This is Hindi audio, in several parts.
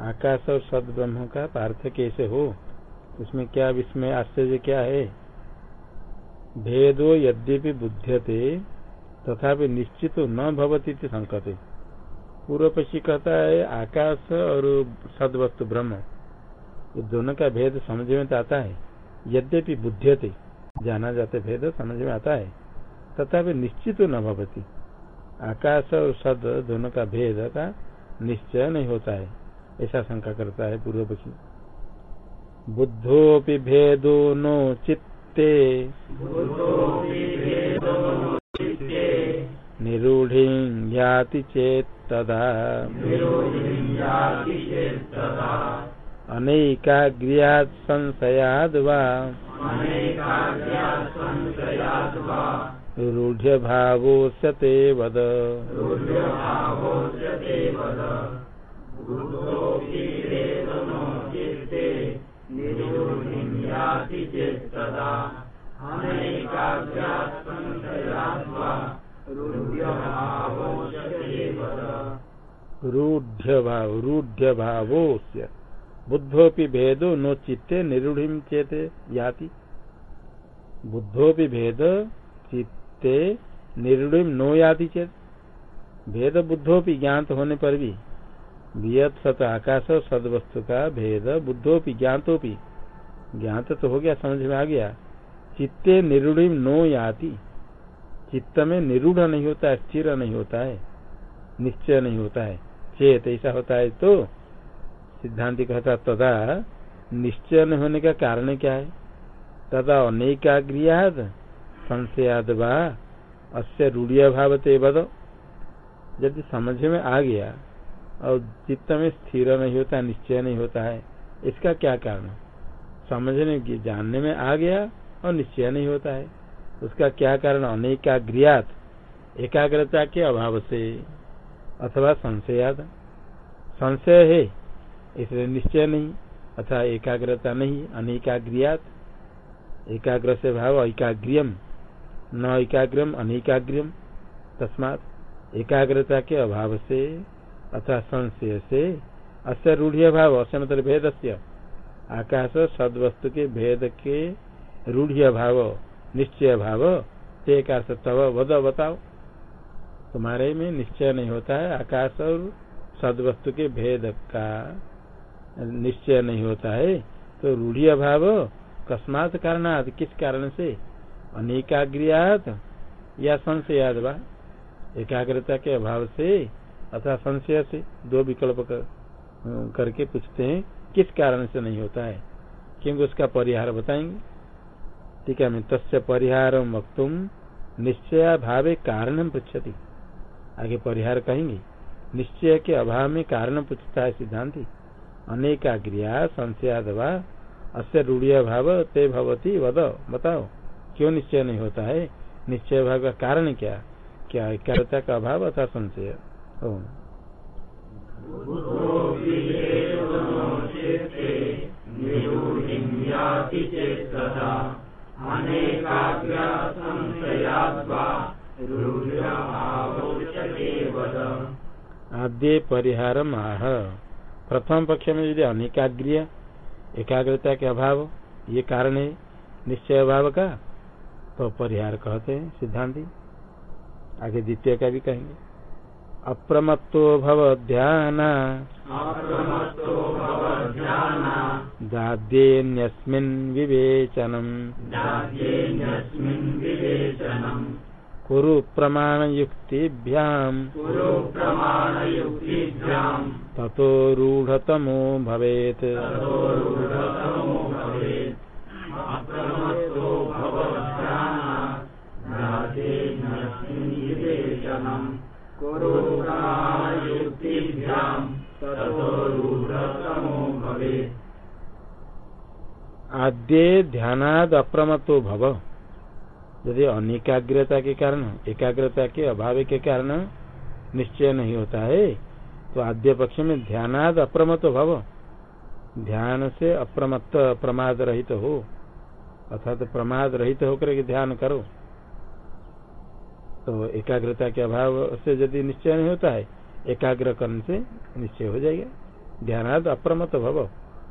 आकाश और सद ब्रह्म का पार्थ कैसे हो, उसमें क्या विस्मय, आश्चर्य क्या है? भेदो यद्यपि बुध्यते, तथापि निश्चित न भवती संकते। पूर्व पक्षी कहता है, आकाश और सद सदवस्तु ब्रह्म, ये दोनों का भेद समझ में तो आता है। यद्यपि बुद्धते जाना जाते भेद समझ में आता है, तथापि निश्चित न भवती। आकाश और सद दोनों का भेद का निश्चय नहीं होता है। ऐसा शंका करता है पूर्व पक्षी बुद्धोपि भेदो नो चित्ते। निरूढ़ी याति चेत तदा। अनेकाग्रियात् संशयाद वा। रूढ़ भावोस्यते वद। रूढ़ भाव रूढ़ बुद्धोपि भेदो नो चित्ते निरूढ़ चेते याति। बुद्धोपि भेद चित्ते निरूढ़ नो याति चेत। भेद बुद्धोपि ज्ञात होने पर भी वियत सत आकाश सदवस्तु का भेद, बुद्धोपि, ज्ञातोपि। ज्ञात तो हो गया, समझ में आ गया। चित्ते निरूढ़ नो याति। चित्त में निरूढ़ नहीं होता है स्थिर नहीं होता है। निश्चय नहीं होता है। चेत, ऐसा होता है तो सिद्धांत कहता, तदा निश्चय न होने का कारण क्या है? तदा अनेकाग्रियाद संशयाद वा, अस्य रूढ़िया बद यदि समझ में आ गया और चित्त में स्थिर नहीं होता, निश्चय नहीं होता है। इसका क्या कारण समझने की, जानने में आ गया और निश्चय नहीं होता है। उसका क्या कारण? अनेकाग्रियात, एकाग्रता के अभाव से अथवा संशयाद संशय है, इसलिए निश्चय नहीं, अथवा एकाग्रता नहीं, अनेकाग्रियात। एकाग्र से भाव एकाग्रियम न एकाग्रम, अनेकाग्रियम, तस्मात एकाग्रता के अभाव से अथवा संशय से अस्य रूढ़ भाव अस्य भेद से आकाश सदवस्तु के भेद के रूढ़ भाव निश्चय भाव ते का तब वद बताओ तुम्हारे में निश्चय नहीं होता है, आकाश और सदवस्तु के भेद का निश्चय नहीं होता है। तो रूढ़ी भाव कस्मात कारणात, किस कारण से? अनेकाग्रियात या संशयाद एकाग्रता के अभाव से अथवा संशय से दो विकल्प कर, करके पूछते हैं किस कारण से नहीं होता है? क्योंकि उसका परिहार बताएँगे। ठीक है तस्य परिहार वक्तुम निश्चय भावे कारण पृछति आगे परिहार कहेंगे निश्चय के अभाव में कारण पूछता है सिद्धांति। अनेकाग्रिया संशयाद वा अस्य रूढ़िया भाव ते भवती वद बताओ क्यों निश्चय नहीं होता है? निश्चय भाव का कारण क्या? क्या एकाग्रता का अभाव अथा संशय? आद्य परिहार आह। प्रथम पक्ष में यदि अनेकाग्रिय, एकाग्रता के अभाव, ये कारण है निश्चय अभाव का? तो परिहार कहते हैं, सिद्धांति। आगे द्वितीय का भी कहेंगे। अप्रमत्तो भव ध्यान दाद्येन्यस्मिन् विवेचनम्। कुरु प्रमाणयुक्तिभ्याम्। ततो रूढतमो भवेत्। आद्य ध्यानाद अप्रमतो भव। यदि अनेकाग्रता के कारण, एकाग्रता के अभाव के कारण निश्चय नहीं होता है तो आद्य पक्ष में ध्यानाद अप्रमत भव। ध्यान से अप्रमत्त प्रमाद रहित हो। अर्थात प्रमाद रहित होकर के ध्यान करो। तो एकाग्रता के अभाव से यदि निश्चय नहीं होता है एकाग्र करने से निश्चय हो जाएगा। ध्यानाद अप्रमत भव।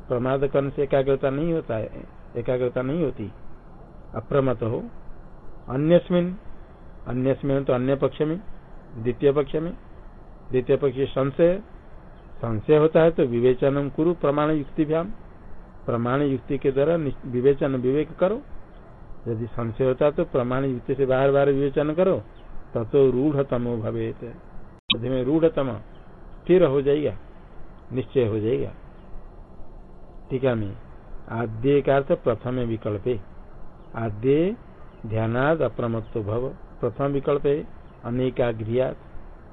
प्रमाद करने से एकाग्रता नहीं होता है, एकाग्रता नहीं होती। अप्रमत हो। अन्यस्मिन अन्यस्मिन तो अन्य पक्ष में, द्वितीय पक्ष में। द्वितीय पक्ष संशय संशय होता है तो विवेचन कुरु प्रमाण युक्ति भ्याम। प्रमाण युक्ति के द्वारा विवेचन, विवेक करो। यदि संशय होता है तो प्रमाण युक्ति से बार बार विवेचन करो। तब तो रूढ़ तमो भवे में रूढ़ तम स्थिर हो जाएगा, निश्चय हो जाएगा। टीका में आद्य का अर्थ प्रथम विकल्प। है आद्य ध्यानाद अप्रमत्व भव। प्रथम विकल्प है अनेकाग्रियात।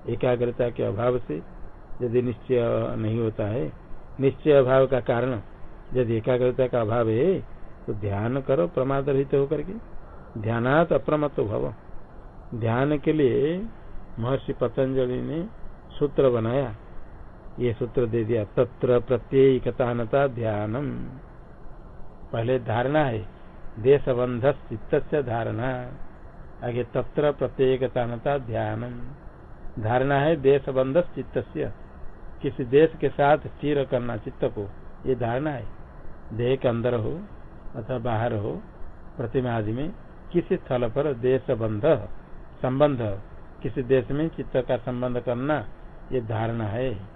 एकाग्रता के अभाव से यदि निश्चय नहीं होता है, निश्चय अभाव का कारण यदि एकाग्रता का अभाव है तो ध्यान करो प्रमाद रहित होकर के। ध्यानात अप्रमत्व भव। ध्यान के लिए महर्षि पतंजलि ने सूत्र बनाया। ये सूत्र दे दिया। तत्र प्रत्येकता ध्यानम। पहले धारणा है, देशबंध चित्त धारणा। आगे तत्र प्रत्येकता ध्यानम। धारणा है देशबंध चित्त किसी देश के साथ स्थिर करना चित्त को। ये धारणा है। देह के अंदर हो, अथवा बाहर हो, प्रतिमा आदि में, किसी स्थल पर देश बंध संबंध, किसी देश में चित्त का संबंध करना, ये धारणा है।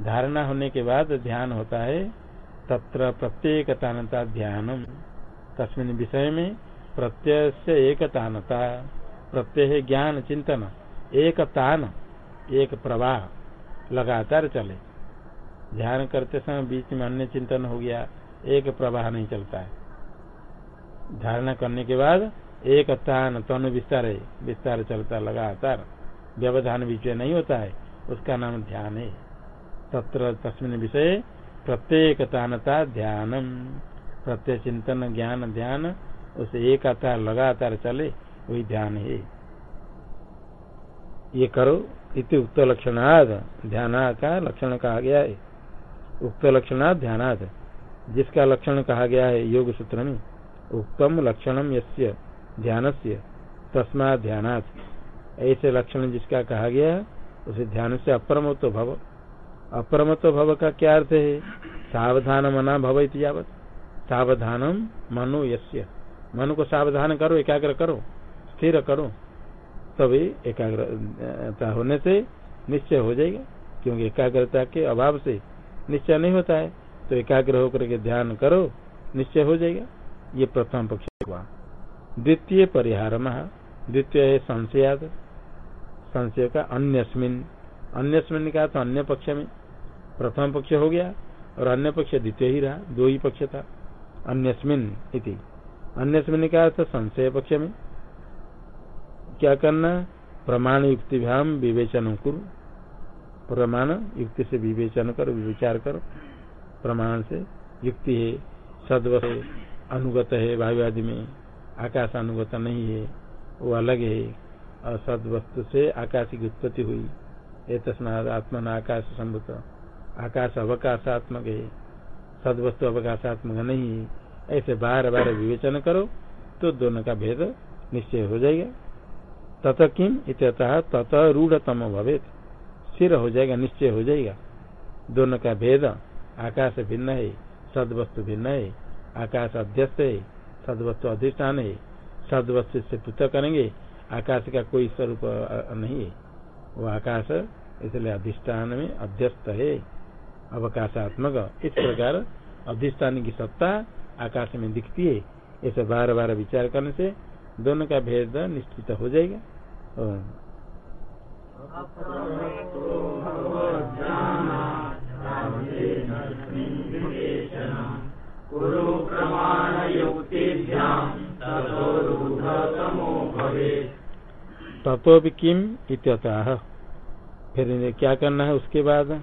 धारणा होने के बाद ध्यान होता है, तत्र प्रत्येकतानता ध्यानम। तस्मिन विषय में प्रत्यय से एकतानता, प्रत्यय ज्ञान चिंतन एक तान एक प्रवाह लगातार चले। ध्यान करते समय बीच में अन्य चिंतन हो गया, एक प्रवाह नहीं चलता है। धारणा करने के बाद एक तान तनु विस्तार विस्तार चलता लगातार। व्यवधान विचय नहीं होता है, उसका नाम ध्यान है। तत्र तस्मिन विषय प्रत्येक तानता ध्यानम। प्रत्यय चिंतन ज्ञान, ध्यान, उसे एक आता लगातार चले, वही ध्यान है। ये करो, इति उक्त लक्षणाद ध्यान का लक्षण कहा गया है। उक्त लक्षणाद, ध्यानाद, जिसका लक्षण कहा गया है योग सूत्र में उत्तम लक्षणम यस्य ध्यान से तस्मा ध्यानात। ऐसे लक्षण जिसका कहा गया उसे ध्यान से अप्रमत्व भव। अप्रमत्व भव का क्या अर्थ है सावधान मना भव इतिवत सावधानम मनो यस्य। मनु को सावधान करो, एकाग्र करो, स्थिर करो, तभी एकाग्रता होने से निश्चय हो जाएगा, क्योंकि एकाग्रता के अभाव से निश्चय नहीं होता है। तो एकाग्र होकर के ध्यान करो, निश्चय हो जाएगा। ये प्रथम पक्ष हुआ। द्वितीय परिहार महा द्वितीय है संशयाद संशय का अन्यस्मिन। अन्यस्मिन का तो अन्य पक्ष में। प्रथम पक्ष हो गया और अन्य पक्ष द्वितीय ही रहा, दो ही पक्ष था। अन्यस्मिन इति। अन्यस्मिन का अर्थ संशय पक्ष में। क्या करना? प्रमाण युक्ति भ्याम विवेचन कुरु। प्रमाण युक्ति से विवेचन करो, विचार करो। प्रमाण से युक्ति है, सदव है, अनुगत है, वायु आदि में आकाश अनुगत नहीं है, वो अलग है। और सद वस्तु से आकाश की उत्पत्ति हुई। तस्माद आत्मन आकाश संभुत। आकाश अवकाशात्मक है सद वस्तु अवकाशात्मक नहीं है। ऐसे बार बार विवेचन करो तो दोनों का भेद निश्चय हो जाएगा। तत किम इतः तत रूढ़तम भवे स्थिर हो जाएगा, निश्चय हो जाएगा। दोनों का भेद आकाश भिन्न है सद वस्तु भिन्न है। आकाश अध्यस्त है, सदवस्तु अधिष्ठान है। सदवस्तु से पृथक करेंगे, आकाश का कोई स्वरूप नहीं है। वो आकाश इसलिए अधिष्ठान में अध्यस्त है। अवकाशात्मक। इस प्रकार अधिष्ठान की सत्ता आकाश में दिखती है। ऐसे बार बार विचार करने से दोनों का भेद निश्चित हो जाएगा। तत्व किम इत्यतः? फिर क्या करना है उसके बाद?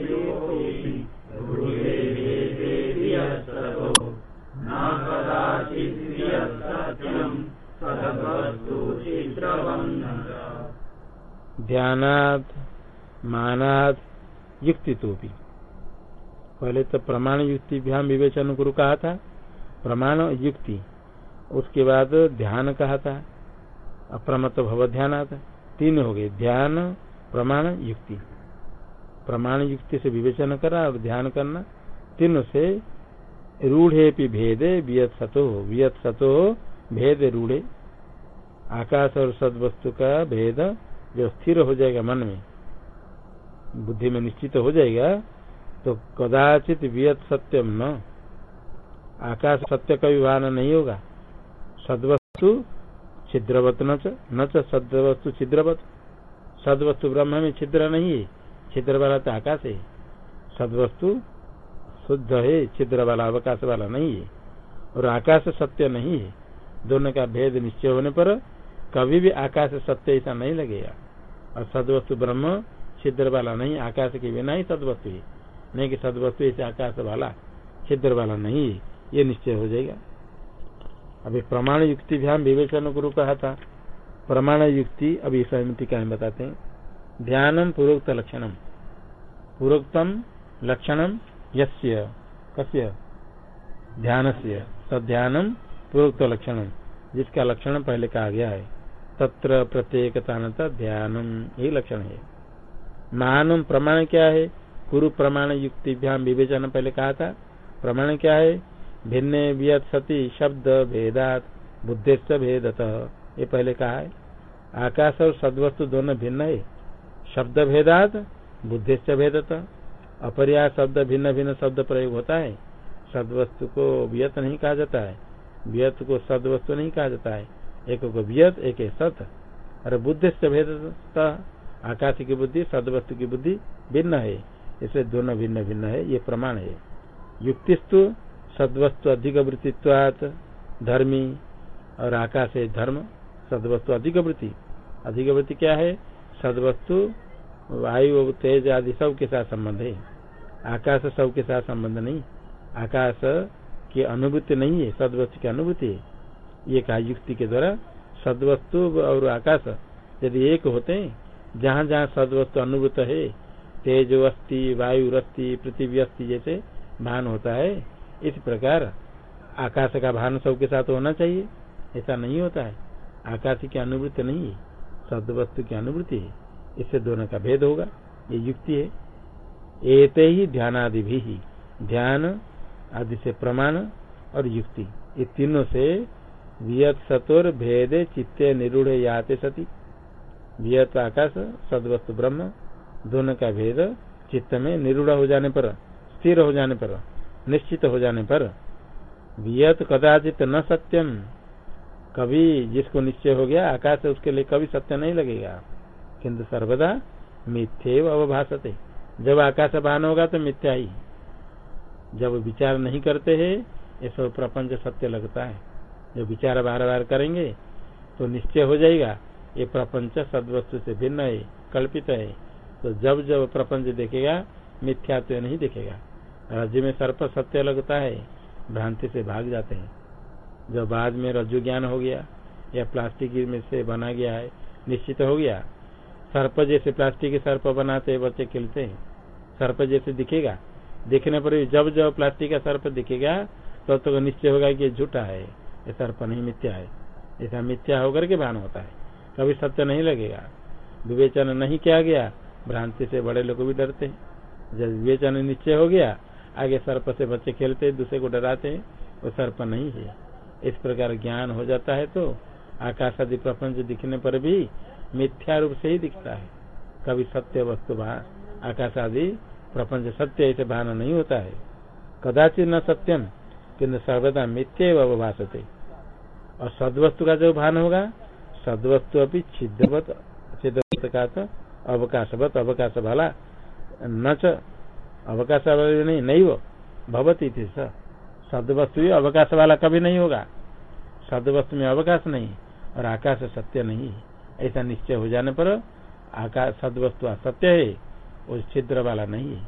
ध्यानाद मानाद युक्ति तो भी पहले तो प्रमाण युक्ति भ्याम विवेचन गुरु कहा था। प्रमाण युक्ति, उसके बाद ध्यान कहा था। अप्रमत भव ध्यान आता तीन हो गए। ध्यान, प्रमाण, युक्ति। प्रमाण युक्ति से विवेचन करा और ध्यान करना, तीनों से रूढ़े भी भेदे, वियत सतो वियत सतो, भेद रूढ़े। आकाश और सद वस्तु का भेद जो स्थिर हो जाएगा मन में, बुद्धि में निश्चित हो जाएगा तो कदाचित वियत सत्यम न, आकाश सत्य का विवाह नहीं होगा। सदवस्तु छिद्रवत न सदवस्तु छिद्रवत। सदवस्तु ब्रह्म में छिद्र नहीं है, छिद्र वाला तो आकाश है। सदवस्तु शुद्ध है, छिद्र वाला, अवकाश वाला नहीं है। और आकाश सत्य नहीं है, दोनों का भेद निश्चय होने पर कभी भी आकाश सत्य ऐसा नहीं लगेगा। और सदवस्तु ब्रह्म छिद्र वाला नहीं, आकाश के बिना ही सदवस्तु है। नहीं कि सदवस्तु ऐसे आकाश वाला छिद्र वाला नहीं, ये निश्चय हो जाएगा। अभी प्रमाण युक्ति ध्यान विवेचन गुरु कहा था। प्रमाण युक्ति, अभी सहमति का बताते हैं। ध्यानम पूर्वोक्त लक्षणम। पूर्वोक्तम लक्षणम यस्य, कस्य? ध्यान से सध्यानम पूर्वोक्त लक्षणम, जिसका लक्षण पहले कहा गया है। तत्र प्रत्येक ध्यानम, यही लक्षण है। मानम प्रमाण क्या है? कुरु प्रमाण युक्तिभ्याम विवेचन पहले कहा था। प्रमाण क्या है? भिन्न वियत सती शब्द भेदात, बुद्धिस्त भेदत, ये पहले कहा है। आकाश और सदवस्तु दोनों भिन्न है। शब्द भेदात, बुद्धिस्त भेदत अपरिया शब्द भिन्न भिन्न शब्द प्रयोग होता है। सदवस्तु को व्यत नहीं कहा जाता है। व्यत को सदवस्तु नहीं कहा जाता है। एक को वियत एक सत और बुद्धिस्त भेद आकाश की बुद्धि, सदवस्तु की बुद्धि भिन्न है। इसलिए दोनों भिन्न भिन्न है, ये प्रमाण है। युक्तिस्तु, सदवस्तु अधिक वृत्तित्वात, धर्मी और आकाश है धर्म, सदवस्तु अधिक वृत्ति। अधिक वृत्ति क्या है? सदवस्तु, वायु, तेज आदि सब के साथ संबंध है। आकाश सब के साथ संबंध नहीं। आकाश की अनुभूति नहीं है, सदवस्तु की अनुभूति है। ये कहा युक्ति के द्वारा सदवस्तु और आकाश, यदि एक होते हैं, जहाँ जहाँ सदवस्तु अनुभूत है तेज अस्थि वायु अस्थि पृथ्वी अस्थि जैसे भान होता है, इस प्रकार आकाश का भान सबके साथ होना चाहिए। ऐसा नहीं होता है। आकाश की अनुभूति नहीं है शब्द वस्तु की अनुभूति है। इससे दोनों का भेद होगा, ये युक्ति है। एते ही ध्यान आदि भी ध्यान आदि से प्रमाण और युक्ति, ये तीनों से वियत सतोर भेदे चित्ते निरूढ़ याते सती। वियत आकाश सदवस्तु ब्रह्म दोनों का भेद, चित्त में निरूढ़ हो जाने पर, स्थिर हो जाने पर, निश्चित हो जाने पर। वियत कदाचित न सत्यम। कभी जिसको निश्चय हो गया, आकाश उसके लिए कभी सत्य नहीं लगेगा। किंतु सर्वदा मिथ्य अवभाषते जब आकाश भान होगा तो मिथ्या ही। जब विचार नहीं करते है ये सब प्रपंच सत्य लगता है। जब विचार बार बार करेंगे तो निश्चय हो जाएगा ये प्रपंच सदवस्तु से भिन्न है कल्पित है। तो जब जब प्रपंच देखेगा मिथ्या तो नहीं देखेगा। राज्य में सर्प सत्य लगता है भ्रांति से भाग जाते हैं। जब बाद में रज्जु ज्ञान हो गया या प्लास्टिक में से बना गया है निश्चित हो गया। सर्प जैसे प्लास्टिक के सर्प बनाते बच्चे खेलते हैं। सर्प जैसे दिखेगा। देखने पर जब जब प्लास्टिक का सर्प दिखेगा तब तो, तो निश्चय होगा कि झूठा है। ये सर्प नहीं, मिथ्या है। ऐसा मिथ्या होकर के भान होता है। कभी सत्य नहीं लगेगा। विवेचन नहीं किया गया, भ्रांति से बड़े लोग भी डरते हैं। जब विवेचन निश्चय हो गया, आगे सर्प से बच्चे खेलते दूसरे को डराते हैं, वो सर्प नहीं है। इस प्रकार ज्ञान हो जाता है तो आकाश आदि प्रपंच दिखने पर भी मिथ्या रूप से ही दिखता है। कभी सत्य वस्तु आकाश आदि प्रपंच सत्य, ऐसे भान नहीं होता है। कदाचित न सत्यम किन्तु सर्वदा मिथ्य अवभाषते और सदवस्तु का जो भान होगा, सदवस्तु अभी छिद्रवत छिद्रवत का तो अवकाशवत अवकाश वाला न अवकाश वाला नहीं नहीं वो, भवती थी सदवस्तु अवकाश वाला कभी नहीं होगा। सदवस्तु में अवकाश नहीं, और आकाश सत्य नहीं। ऐसा निश्चय हो जाने पर आकाश सदवस्तु सत्य है, वो छिद्र वाला नहीं है।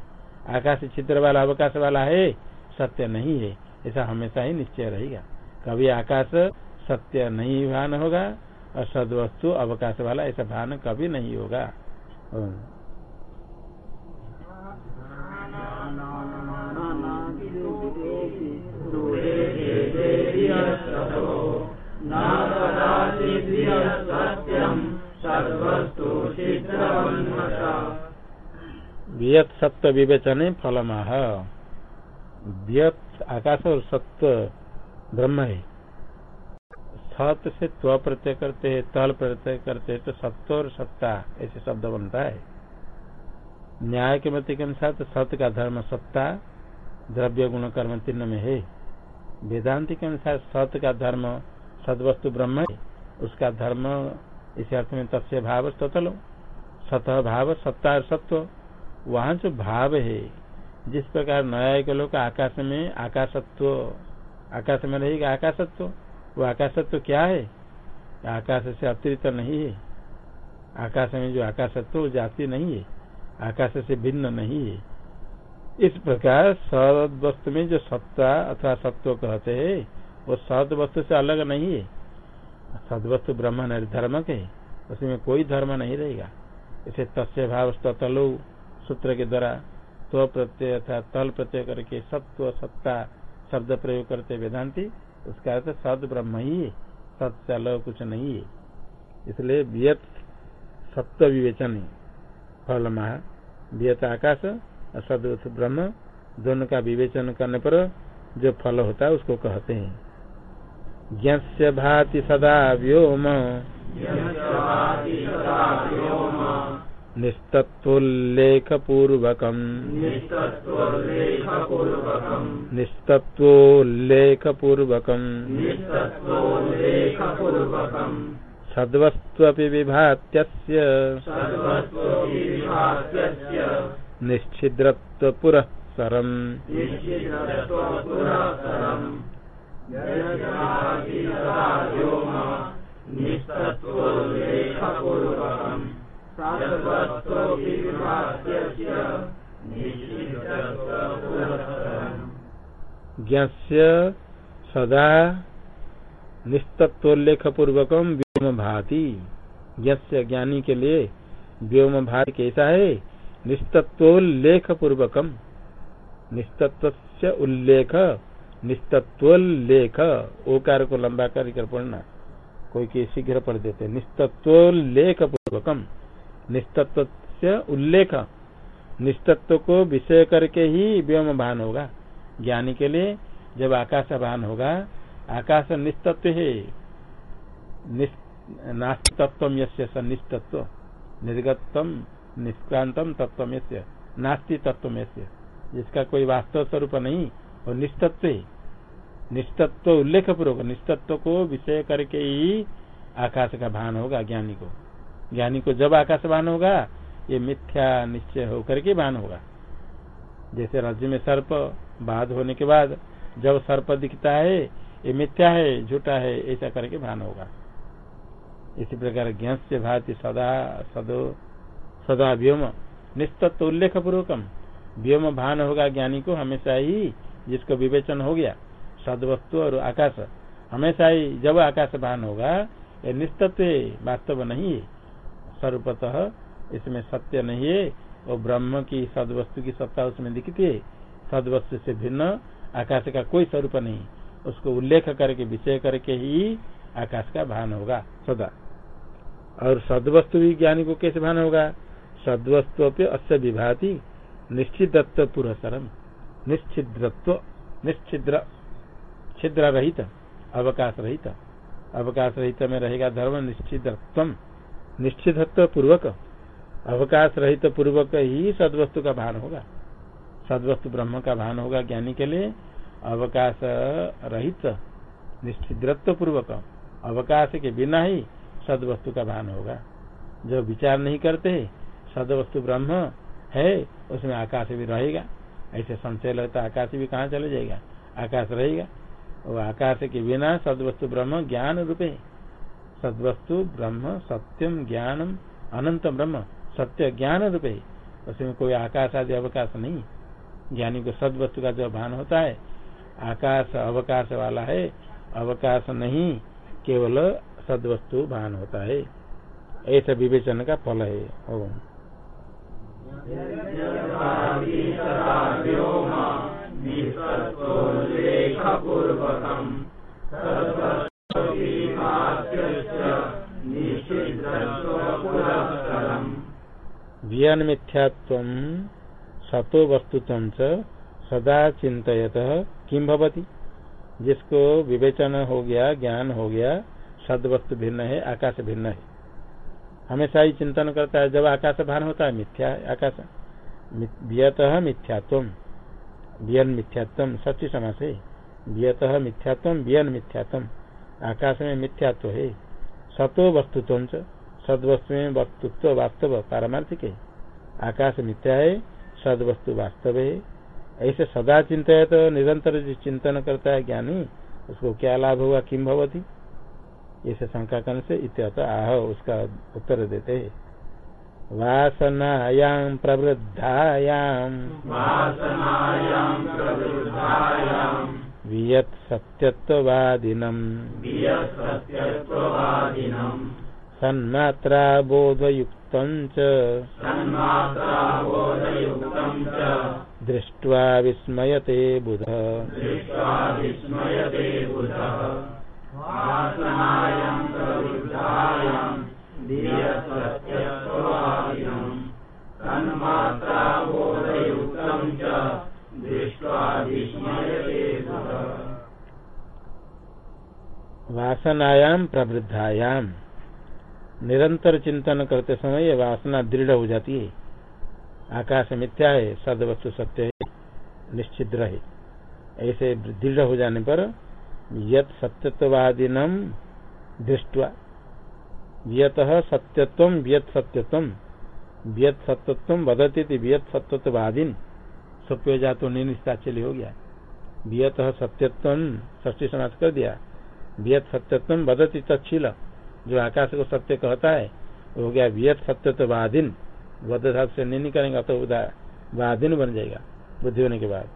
आकाश छिद्र वाला अवकाश वाला है, सत्य नहीं है। ऐसा हमेशा ही निश्चय रहेगा। कभी आकाश सत्य नहीं भान होगा असद वस्तु अवकाश वाला ऐसा भान कभी नहीं होगा। वियत सत्य विवेचने फलमाह। वियत आकाश और सत्य ब्रह्म है। सत से त्व प्रत्यय करते हैं, तल प्रत्यय करते हैं तो सत्य और सत्ता, ऐसे शब्द बनता है। न्याय के मत के अनुसार तो सत्य का धर्म सत्ता, द्रव्य गुण कर्म तीन में है। वेदांति के अनुसार सत्य का धर्म, सदवस्तु ब्रह्म है। उसका धर्म, इस अर्थ में तस्य भाव स्तलो सतह भाव, सत्ता और सत्व, वहाँ जो भाव है जिस प्रकार न्याय के लोग आकाश में आकाशत्व, आकाश में रहेगा आकाशत्व। वो आकाशत्व क्या है? आकाश से अतिरिक्त नहीं है। आकाश में जो आकाशत्व जाति नहीं है। आकाश से भिन्न नहीं है। इस प्रकार सद वस्तु में जो सत्ता अथवा सत्व कहते हैं, वो सद वस्तु से अलग नहीं है। सदवस्तु ब्रह्म निर्धर्मक है। उसमें कोई धर्म नहीं रहेगा। इसे तस्य भाव तलो सूत्र के द्वारा तो प्रत्यय अर्थात तल प्रत्यय करके सत्व, सत्ता, शब्द प्रयोग करते वेदांति, उसका अर्थ सद ब्रह्म ही है कुछ नहीं है। इसलिए वियत सत्व विवेचन फल महा आकाश सद ब्रह्म, दोनों का विवेचन करने पर जो फल होता है उसको कहते हैं। ज्ञ भाति सदा व्योम। निस्तत्वोल्लेखपूर्वकम्। निस्तत्वोल्लेखपूर्वकम्। सद्वस्त्वपि विभात्यस्य। निश्चिद्रत्वपुरःसरम् निस्तत्वोल्लेखपूर्वकम्। ज्ञस्य सदा निस्तत्वोल्लेख पूर्वक व्योम भाति ज्ञस्य ज्ञानी के लिए व्योम भाति कैसा है? निस्तत्वोल्लेख पूर्वकम निस्तत्व उल्लेख निस्तत्वोल्लेख ओकार को लंबा कर पढ़ना। कोई के शीघ्र पढ़ देते। निस्तत्वोल्लेख पूर्वकम निस्तत्व से उल्लेख। निस्तत्व को विषय करके ही व्योम भान होगा। ज्ञानी के लिए जब आकाश भान होगा, आकाश निस्तत्व है। नास्ति तत्व निस्तत्व निर्गतम, निष्क्रांतम तत्व नास्ति तत्व जिसका कोई वास्तव स्वरूप नहीं और निस्तत्व है। निस्तत्व उल्लेख पूर्वक निस्तत्व को विषय करके ही आकाश का भान होगा ज्ञानी को। ज्ञानी को जब आकाशवान होगा, ये मिथ्या निश्चय होकर के भान होगा। जैसे राज्य में सर्प बाध होने के बाद जब सर्प दिखता है, ये मिथ्या है, झूठा है, ऐसा करके भान होगा। इसी प्रकार ज्ञान से भाति सदा, सदो, सदा व्योम। निस्तत्व उल्लेख पूर्वकम व्योम भान होगा ज्ञानी को हमेशा ही, जिसको विवेचन हो गया, सदवस्तु और आकाश। हमेशा ही जब आकाश भान होगा, ये निस्तत्व वास्तव नहीं है। स्वरूपतः, इसमें सत्य नहीं है। और ब्रह्म की सदवस्तु की सत्ता उसमें दिखती है। सदवस्तु से भिन्न, आकाश का कोई स्वरूप नहीं। उसको उल्लेख करके, विषय करके ही आकाश का भान होगा, सदा। और सदवस्तु भी ज्ञानी को कैसे भान होगा? सदवस्तु अस्य विभाति, निश्चितत्व पुरस्म निश्चिद्रत्व निश्चिद्र, छिद्र रहित, अवकाश रहित। अवकाश रहित में रहेगा धर्म निश्चितत्व निश्चित पूर्वक अवकाश रहित पूर्वक ही सदवस्तु का भान होगा। सदवस्तु ब्रह्म का भान होगा ज्ञानी के लिए। अवकाश रहित निश्चित पूर्वक अवकाश के बिना ही सदवस्तु का भान होगा। जो विचार नहीं करते, सदवस्तु ब्रह्म है, उसमें आकाश भी रहेगा। ऐसे संशय लगता आकाश भी कहाँ चले जाएगा? आकाश रहेगा। वो आकाश के बिना सदवस्तु ब्रह्म ज्ञान रूपे सदवस्तु ब्रह्म सत्यम ज्ञानम अनंत ब्रह्म। सत्य ज्ञान रूप। है उसमें कोई आकाश आदि अवकाश नहीं। ज्ञानी को सदवस्तु का जो भान होता है, आकाश अवकाश वाला है, अवकाश नहीं, केवल सदवस्तु भान होता है। ऐसा विवेचन का फल है। ओम। वियन मिथ्यात्व सतो वस्तुत्व सदा चिंतत किम भवती? जिसको विवेचन हो गया, ज्ञान हो गया सद वस्तु भिन्न है, आकाश भिन्न है। हमेशा ही चिंतन करता है, जब आकाश भान होता है, मिथ्या आकाश। वियत मिथ्यात्व वियन मिथ्यात्व, सच्ची समास है। वियत मिथ्यात्व वियन मिथ्यात्व, आकाश में मिथ्यात्व है। सतो वस्तुत्व सद वस्तु में वस्तुत्व वास्तव, पारमार्थिक है। आकाश मिथ्या है सद वस्तु वास्तव। है ऐसे सदा चिंता है तो निरंतर जो चिंतन करता है ज्ञानी उसको क्या लाभ होगा किम भवती? ऐसे शंका करने से इत्यत आह उसका उत्तर देते है। वासनायां प्रवृद्धायां। वियत् सन्मात्रा बोधयुक्तं च। दृष्ट्वा विस्मयते बुध। वासनायाम प्रवृद्धायाम निरंतर चिंतन करते समय ये वासना दृढ़ हो जाती है। आकाश मिथ्या है सद वस्तु सत्य है, निश्चित रहे। ऐसे दृढ़ हो जाने पर यत सत्यत्वादीनम दृष्टवा वियत सत्यत्व वियत सत्यत्व वियत सत्यत्व बदती वियत सत्यत्वादीन सत्य जा तो निश्चाचल्य हो गया। वियत सत्यत्व ष्टी समाज कर दिया। वियत सत्यत्व बदती तत्शील जो आकाश को सत्य कहता है, हो गया वियत सत्यत्वादीन वध से नहीं करेंगे तो वादिन बन जाएगा बुद्धि होने के बाद।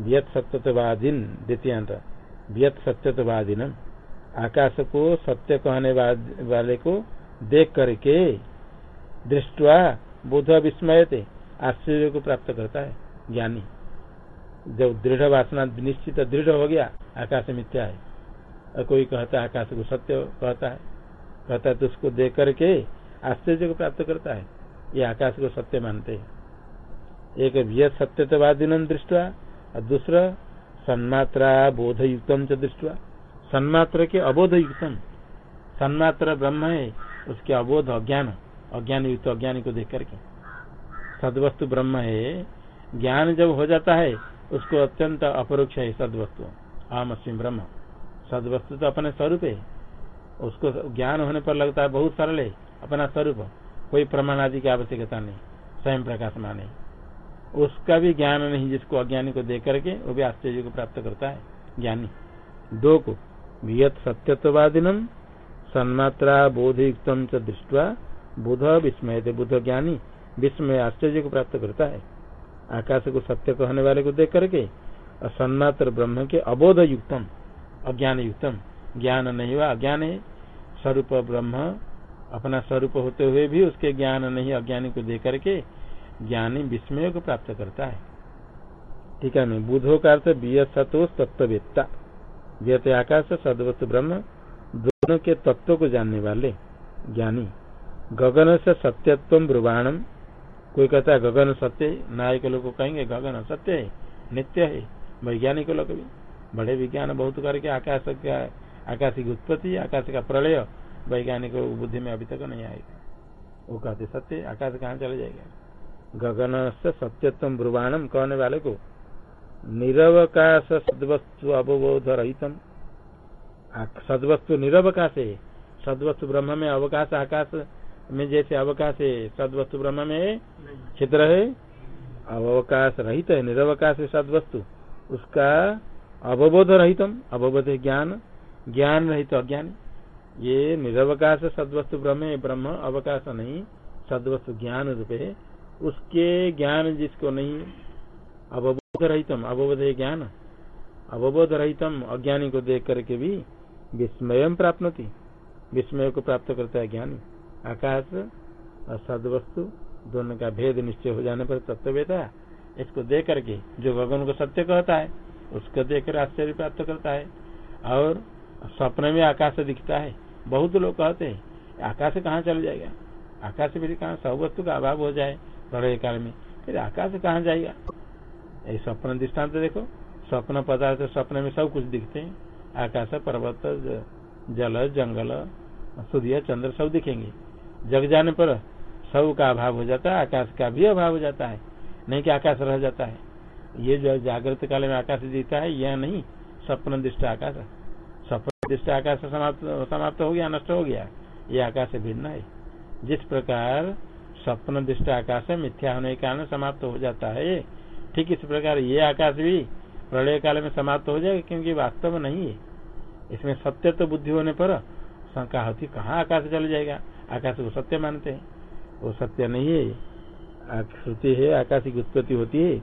वियत सत्यत्वादीन द्वितीय वियत सत्यत्वादीन आकाश को सत्य कहने वाले को देख करके दृष्टवा बुध विस्मय थे आश्चर्य को प्राप्त करता है, ज्ञानी। जब दृढ़ वासना निश्चित दृढ़ हो गया, आकाश मिथ्या है। और कोई कहता है, आकाश को सत्य कहता है। है तो उसको देख करके आश्चर्य को प्राप्त करता है। ये आकाश को सत्य मानते हैं। एक वियत सत्यवादीन दृष्टवा, और दूसरा सन्मात्रा बोध युक्तम च दृष्टवा। सन्मात्र के अबोध युक्तम सन्मात्र ब्रह्म है, उसके अबोध अज्ञान अज्ञान युक्त अज्ञानी को देख करके। सदवस्तु ब्रह्म है, ज्ञान जब हो जाता है, उसको अत्यंत अपरोक्ष है सदवस्तु। आम अस्म ब्रह्म। सदवस्तु तो अपने स्वरूप है। उसको ज्ञान होने पर लगता है बहुत सरल है, अपना स्वरूप। कोई प्रमाण आदि की आवश्यकता नहीं, स्वयं प्रकाश माने। उसका भी ज्ञान नहीं, जिसको अज्ञानी को देख करके, वो भी आश्चर्य को प्राप्त करता है, ज्ञानी। दो को वियत सत्यत्वादिनम सन्मात्रा बोधयुक्त दृष्टवा, बुध विस्मय बुध ज्ञानी विस्मय आश्चर्य को प्राप्त करता है। आकाश को सत्य कहने वाले को देख करके और सन्मात्र ब्रह्म के अबोध युक्तम अज्ञान युक्तम ज्ञान नहीं हुआ, अज्ञान। है स्वरूप ब्रह्म, अपना स्वरूप होते हुए भी उसके ज्ञान नहीं, अज्ञानी को दे करके ज्ञानी विस्मय को प्राप्त करता है। ठीक है बुधो का अर्थ बीय सत्व तत्ववेत्ता व्यत आकाश सदवत ब्रह्म, दोनों के तत्व को जानने वाले ज्ञानी। गगन से सत्यत्व ब्रुवाणम कोई कहता है गगन सत्य नायक लोग कहेंगे गगन सत्य है, नित्य है। वैज्ञानिक लोग भी, बड़े विज्ञान बहुत करके आकाश का आकाश की उत्पत्ति आकाश का प्रलय, वैज्ञानिक बुद्धि में अभी तक नहीं आएगा वो कहते, सत्य, आकाश कहाँ चले जाएगा? गगन से सत्यत्म ब्रुवाणम कहने वाले को, निरवकाश सदवस्तु अवबोध रहितम। सदवस्तु निरवकाश है। सदवस्तु ब्रह्म में अवकाश, आकाश में जैसे अवकाश है, सदवस्तु ब्रह्म में क्षेत्र है। अवकाश रहित है, निरवकाश है सदवस्तु। उसका अवबोध रहितम। अवबोध ज्ञान। ज्ञान रहित तो अज्ञान। ये निरवकाश सदवस्तु ब्रह्म ब्रह्म अवकाश नहीं, सदवस्तु ज्ञान रूप। है उसके ज्ञान जिसको नहीं, अवबोध रहितम, अवबोध ज्ञान। अवबोध रहितम, अज्ञानी को देख करके भी विस्मय प्राप्त विस्मय को प्राप्त करता है ज्ञानी। आकाश और सदवस्तु दोनों का भेद निश्चय हो जाने पर तत्ववेता इसको देख करके जो गगन को सत्य कहता है, उसको देख आश्चर्य प्राप्त करता है। और स्वप्न में आकाश दिखता है। बहुत लोग कहते हैं, आकाश कहाँ चल जाएगा? आकाश फिर कहाँ सब वस्तु का अभाव हो जाए प्रलय काल में? फिर आकाश कहाँ जाएगा? ये स्वप्न दृष्टांत देखो। स्वप्न पदार्थ स्वप्न में सब कुछ दिखते हैं। आकाश पर्वत जल जंगल सूर्य चंद्र सब दिखेंगे। जग जाने पर सब का अभाव हो जाता है, आकाश का भी अभाव हो जाता है। नहीं कि आकाश रह जाता है। ये जो जागृत काल में आकाश दिखता है, यह नहीं स्वप्न दृष्ट आकाश। दृष्ट आकाश समाप्त समाप्त हो गया, नष्ट हो गया, ये आकाश भिन्न है। जिस प्रकार स्वप्न दृष्ट आकाश मिथ्या होने के कारण समाप्त हो जाता है, ठीक इस प्रकार ये आकाश भी प्रलय काल में समाप्त हो जाएगा, क्योंकि वास्तव नहीं है। इसमें सत्य तो बुद्धि होने पर शंका होती कहाँ आकाश चल जाएगा? आकाश को सत्य मानते हैं। वो सत्य नहीं है। श्रुति है आकाश की उत्पत्ति होती है,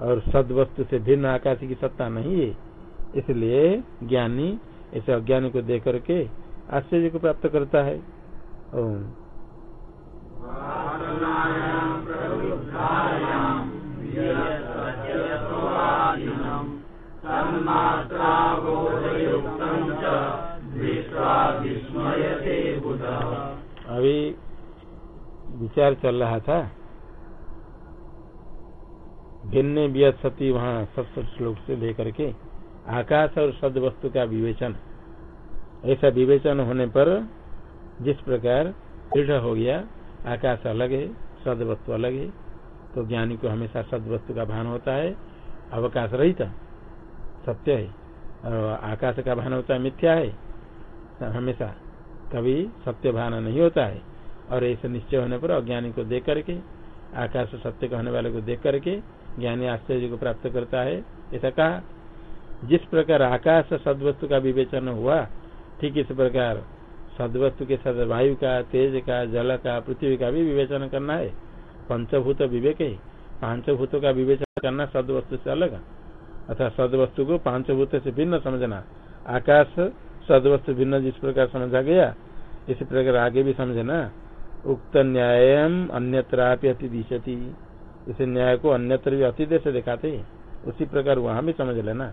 और सद वस्तु से भिन्न आकाश की सत्ता नहीं है। इसलिए ज्ञानी ऐसे अज्ञानी को देख करके आश्चर्य को प्राप्त करता है। ओम। अभी विचार चल रहा था। भिन्न बियत सती वहाँ सप्त श्लोक से लेकर के आकाश और सद वस्तु का विवेचन। ऐसा विवेचन होने पर जिस प्रकार दृढ़ हो गया, आकाश अलग है सद वस्तु अलग है तो ज्ञानी को हमेशा सद वस्तु का भान होता है, अवकाश रहित सत्य है, और आकाश का भान होता है, मिथ्या है हमेशा कभी सत्य भान नहीं होता है। और ऐसे निश्चय होने पर अज्ञानी को देख करके, आकाश सत्य कहने वाले को देख करके, ज्ञानी आश्चर्य को प्राप्त करता है, ऐसा कहा। जिस प्रकार आकाश सदवस्तु का विवेचन हुआ, ठीक इस प्रकार सदवस्तु के साथ वायु का, तेज का, जल का, पृथ्वी का भी विवेचन करना है। पंचभूत विवेक है पाँच भूतों का विवेचन करना सदवस्तु से अलग। अर्थात सदवस्तु को पाँच भूत से भिन्न समझना। आकाश सदवस्तु भिन्न जिस प्रकार समझा गया, इसी प्रकार आगे भी समझना। उक्त न्याय अन्यत्र अतिदिशति। इस न्याय को अन्यत्र भी अतिदेश दिखाते उसी प्रकार वहाँ भी समझ लेना।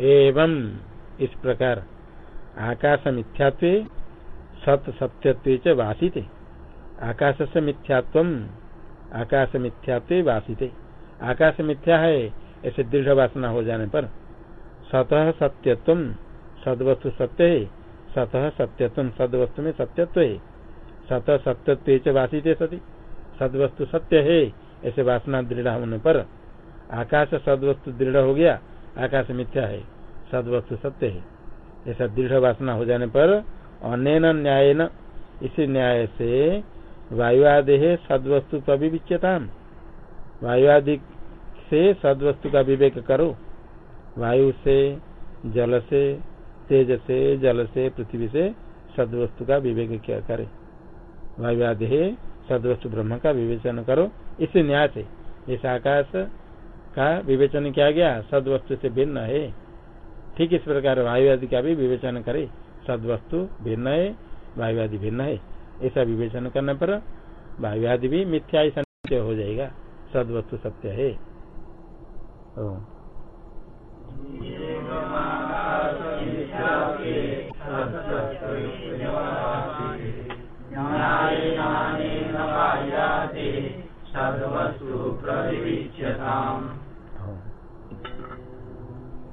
एवं इस प्रकार आकाश मिथ्यात्व सत सत्यत्व च वासिते। आकाश से मिथ्यात्व आकाश मिथ्यात्व वासिते। आकाश मिथ्या है, ऐसे दृढ़ वासना हो जाने पर सतह सत्यत्व सदवस्तु सत्य है सतह सत्यत्व सदवस्तु में सत्यत्व है। सतह सत्यत्व वासिते सती। सदवस्तु सत्य है, ऐसे वासना दृढ़ होने पर आकाश सदवस्तु दृढ़ हो गया, आकाश मिथ्या है, सदवस्तु सत्य है। ऐसा दृढ़ वासना हो जाने पर अनेन न्याय न इसी न्याय से वायुआदि सदवस्तु वायु आदि से सदवस्तु का विवेक करो। वायु से, जल से, तेज से, जल से, पृथ्वी से सदवस्तु का विवेक क्या करे? वायु आदि सदवस्तु ब्रह्म का विवेचन करो। इस न्याय से, इस आकाश का विवेचन किया गया, सदवस्तु से भिन्न है। ठीक इस प्रकार वायु आदि का भी विवेचन करे, सदवस्तु भिन्न है वायु आदि भिन्न है। ऐसा विवेचन करने पर वायु आदि भी मिथ्या हो जाएगा। सदवस्तु सत्य है। ओ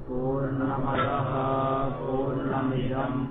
पूर्णमदः पूर्णमिदम्।